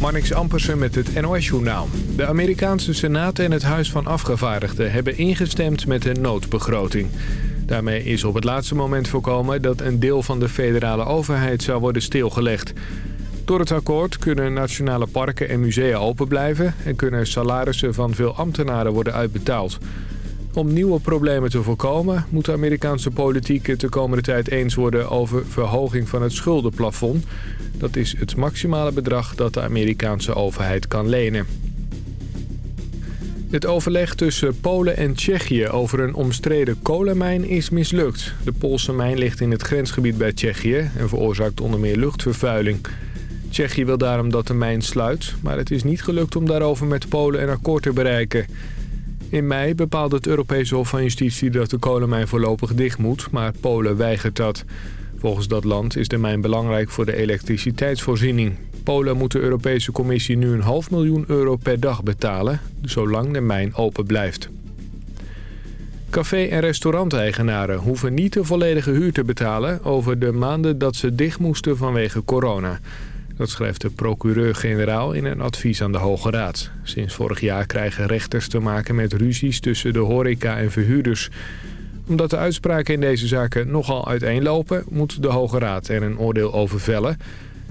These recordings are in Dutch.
Marnix Ampersen met het NOS-journaal. De Amerikaanse Senaat en het Huis van Afgevaardigden hebben ingestemd met een noodbegroting. Daarmee is op het laatste moment voorkomen dat een deel van de federale overheid zou worden stilgelegd. Door het akkoord kunnen nationale parken en musea open blijven... en kunnen salarissen van veel ambtenaren worden uitbetaald. Om nieuwe problemen te voorkomen moet de Amerikaanse politiek het de komende tijd eens worden over verhoging van het schuldenplafond. Dat is het maximale bedrag dat de Amerikaanse overheid kan lenen. Het overleg tussen Polen en Tsjechië over een omstreden kolenmijn is mislukt. De Poolse mijn ligt in het grensgebied bij Tsjechië en veroorzaakt onder meer luchtvervuiling. Tsjechië wil daarom dat de mijn sluit, maar het is niet gelukt om daarover met Polen een akkoord te bereiken. In mei bepaalde het Europese Hof van Justitie dat de kolenmijn voorlopig dicht moet, maar Polen weigert dat. Volgens dat land is de mijn belangrijk voor de elektriciteitsvoorziening. Polen moet de Europese Commissie nu een half miljoen euro per dag betalen, zolang de mijn open blijft. Café- en restauranteigenaren hoeven niet de volledige huur te betalen over de maanden dat ze dicht moesten vanwege corona. Dat schrijft de procureur-generaal in een advies aan de Hoge Raad. Sinds vorig jaar krijgen rechters te maken met ruzies tussen de horeca en verhuurders. Omdat de uitspraken in deze zaken nogal uiteenlopen... moet de Hoge Raad er een oordeel over vellen.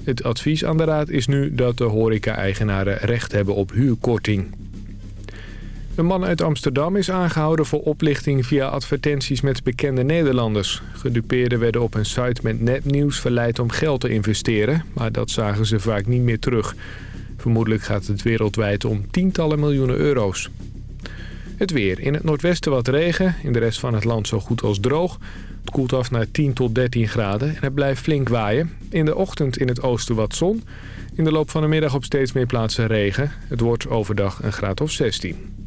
Het advies aan de Raad is nu dat de horeca-eigenaren recht hebben op huurkorting. Een man uit Amsterdam is aangehouden voor oplichting via advertenties met bekende Nederlanders. Gedupeerden werden op een site met nepnieuws verleid om geld te investeren, maar dat zagen ze vaak niet meer terug. Vermoedelijk gaat het wereldwijd om tientallen miljoenen euro's. Het weer. In het noordwesten wat regen, in de rest van het land zo goed als droog. Het koelt af naar 10 tot 13 graden en het blijft flink waaien. In de ochtend in het oosten wat zon. In de loop van de middag op steeds meer plaatsen regen. Het wordt overdag een graad of 16.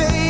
baby.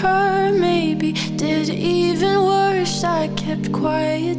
hurt, maybe did even worse. I kept quiet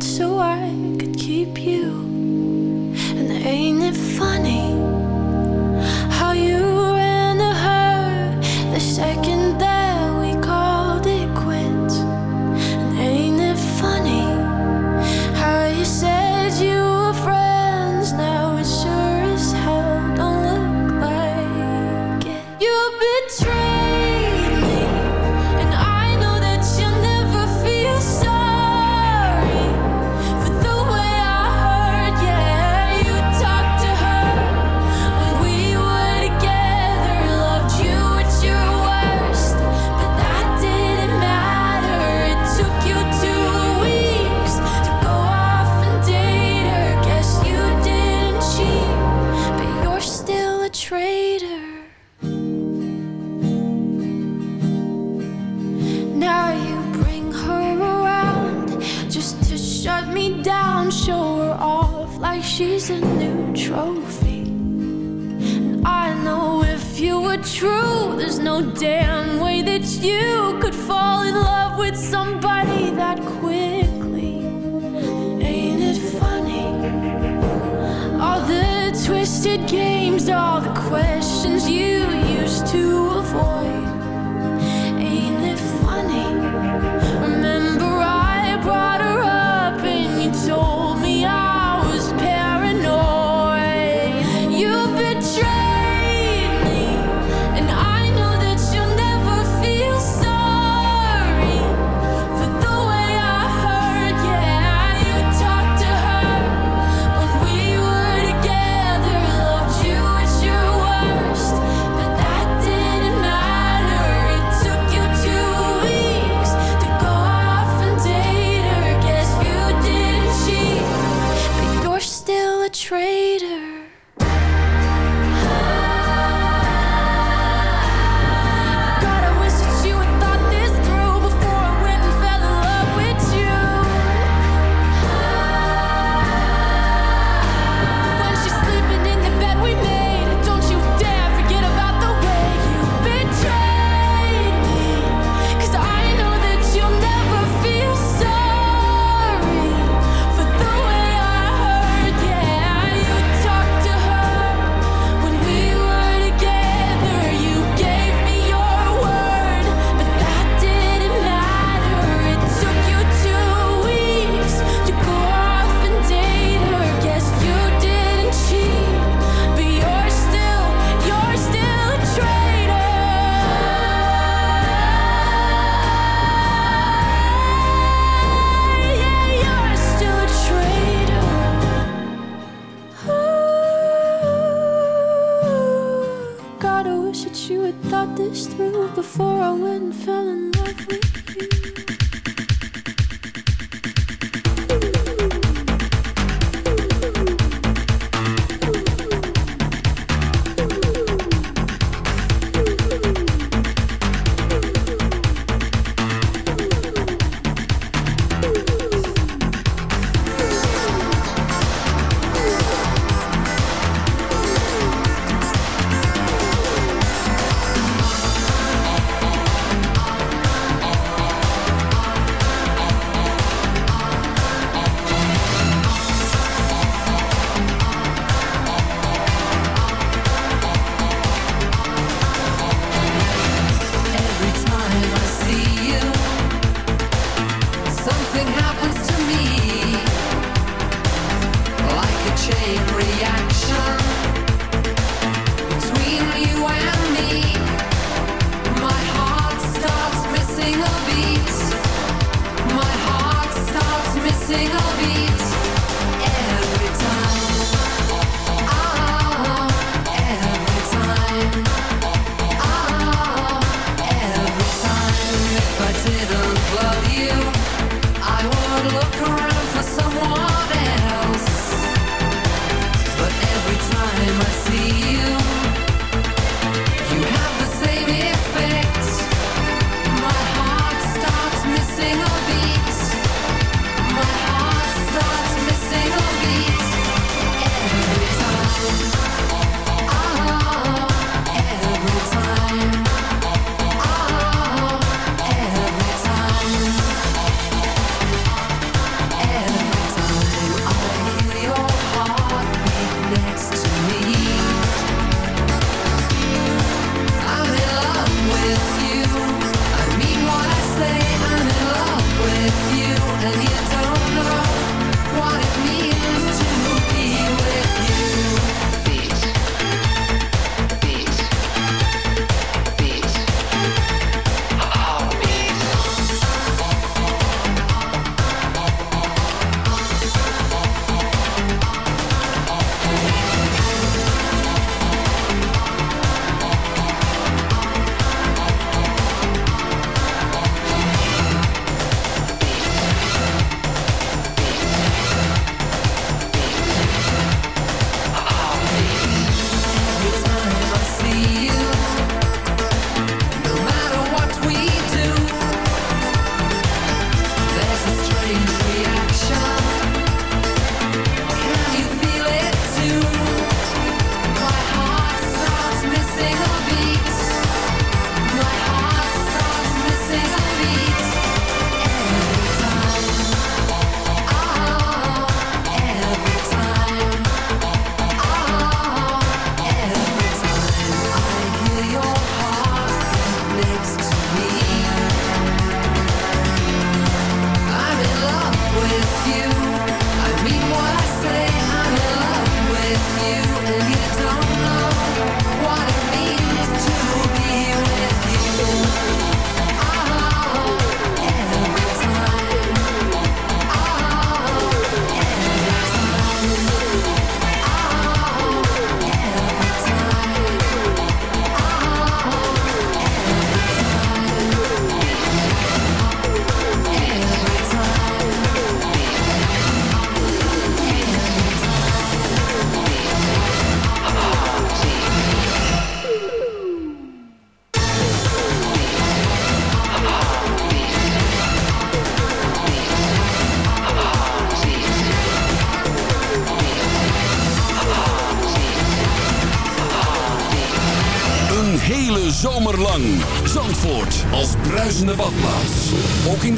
with somebody that quickly. Ain't it funny? All the twisted games, all the questions you used to avoid. thought this through before I went and fell in love with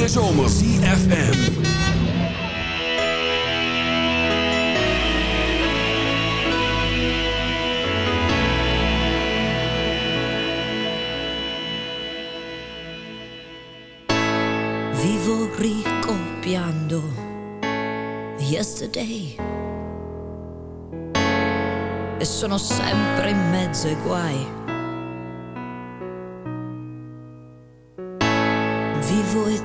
de zomer. CFM. Vivo ricopiando yesterday e sono sempre in mezzo ai guai.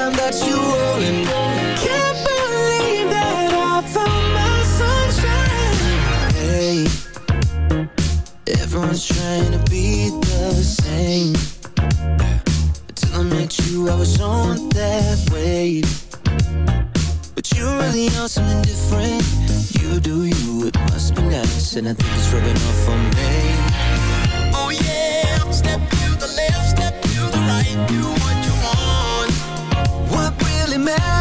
Anytime that you rollin'. Can't believe that I found my sunshine. Hey, everyone's trying to be the same. Till I met you, I was on that wave. But you really are something different. You do you, it must be nice, and I think it's rubbing off on me. Oh yeah, step to the left, step to the right, do what you smell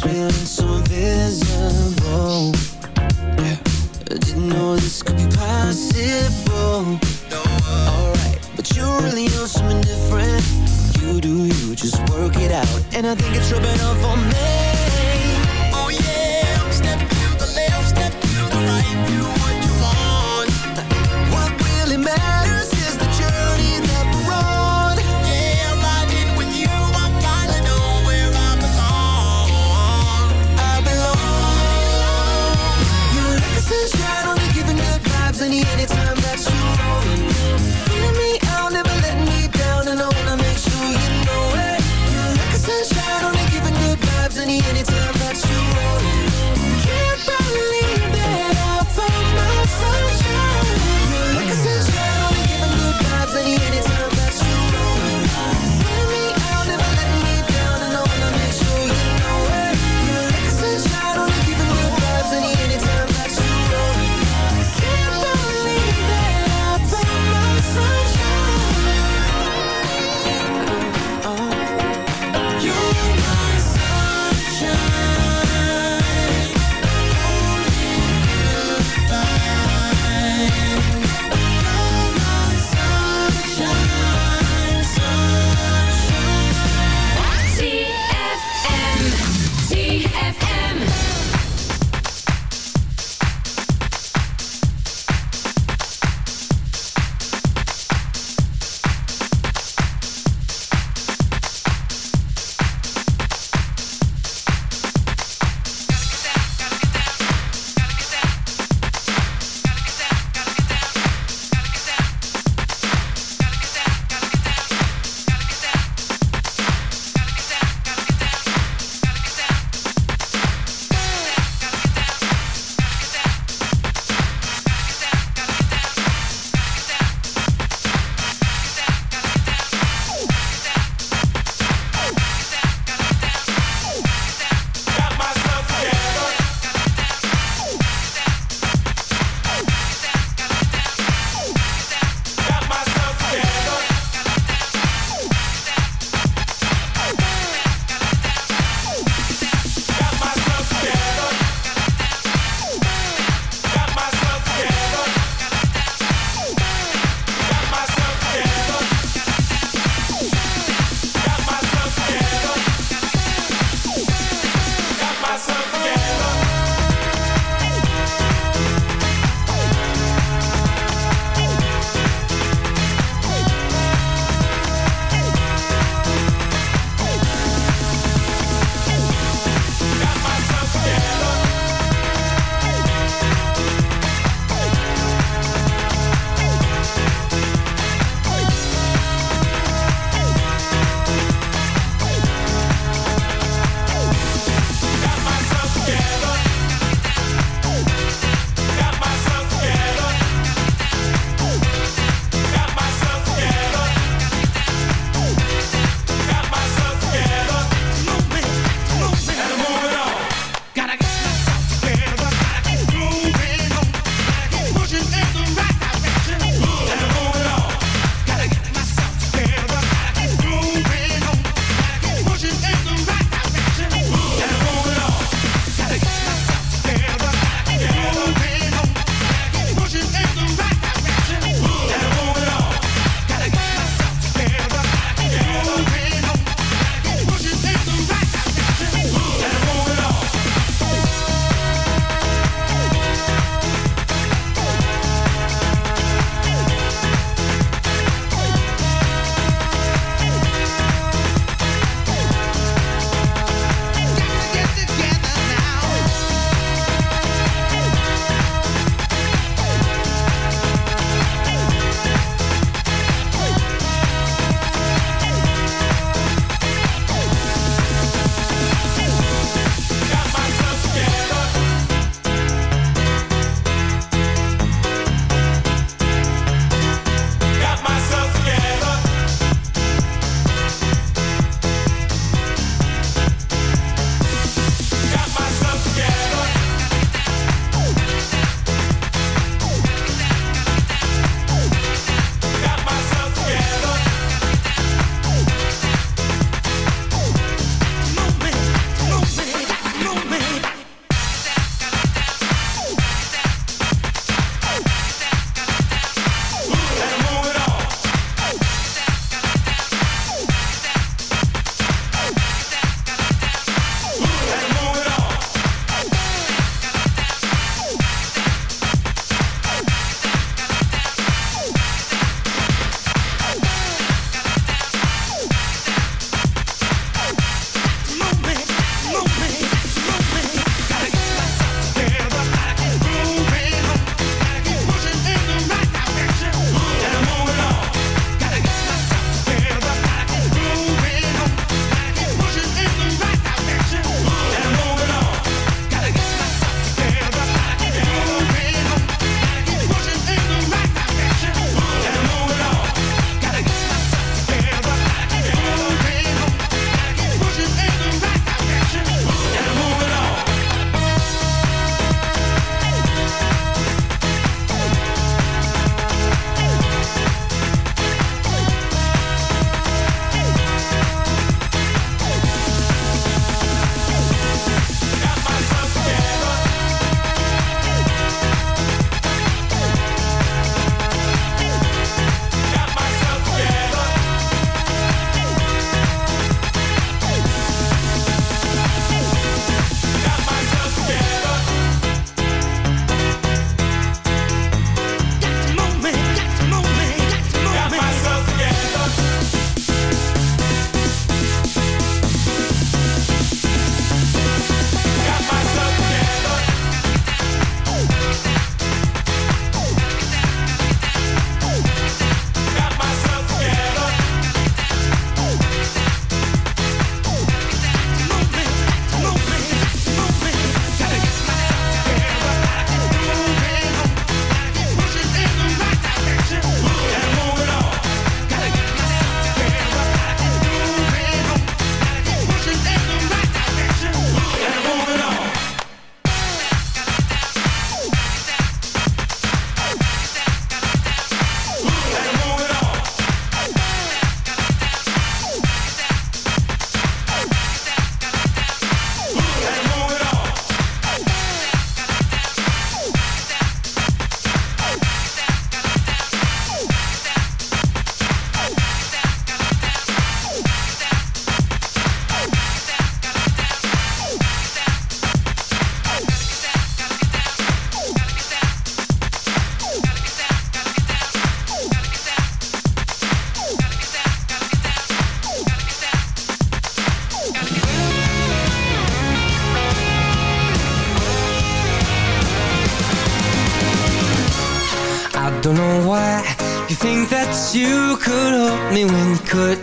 feeling so I didn't know this could be possible. Alright, but you really know something different. You do you, just work it out. And I think it's rubbing off on me.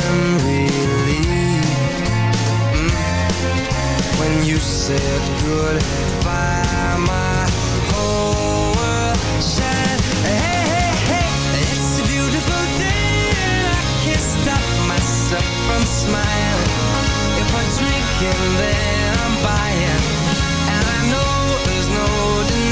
I'm relieved. Mm, When you said goodbye My whole world shined Hey, hey, hey It's a beautiful day And I can't stop myself from smiling. If I'm drinking then I'm buying. And I know there's no denying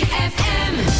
ZFM.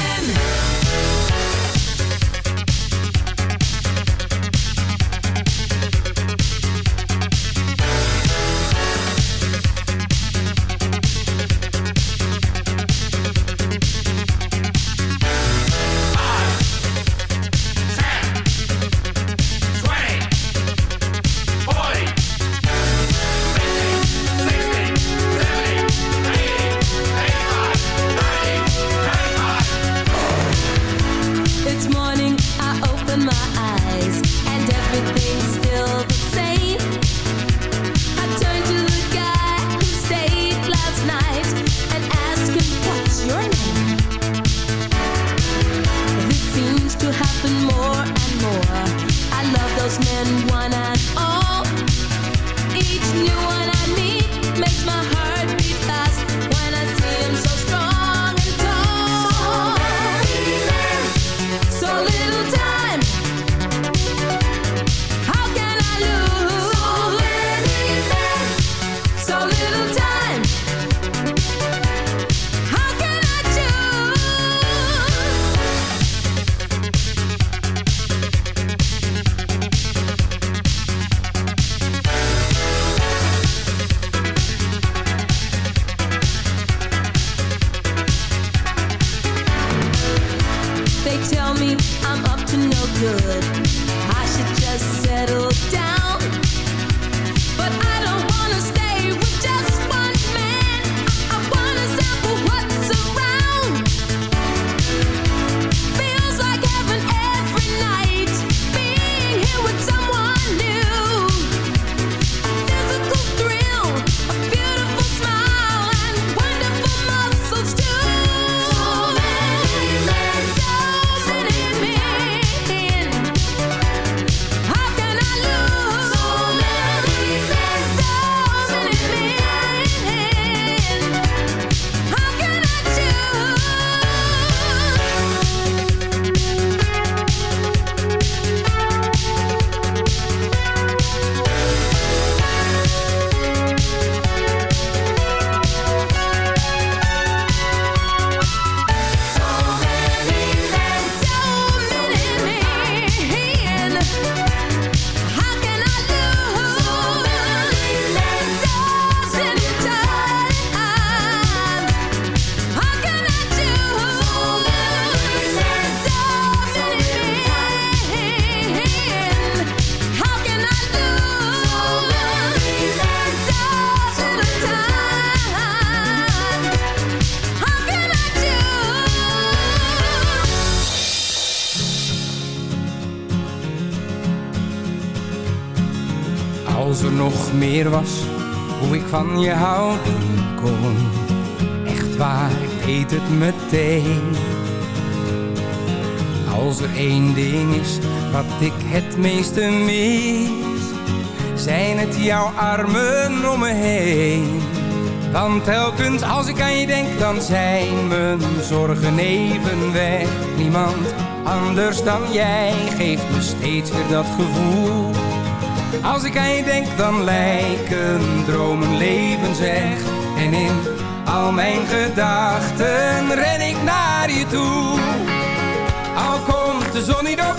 Meeste mis, zijn het jouw armen om me heen. Want telkens als ik aan je denk, dan zijn mijn zorgen even weg. Niemand anders dan jij geeft me steeds weer dat gevoel. Als ik aan je denk, dan lijken dromen levensecht. En in al mijn gedachten ren ik naar je toe. Al komt de zon niet op,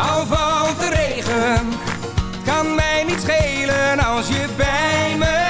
al valt de regen. Kan mij niet schelen als je bij me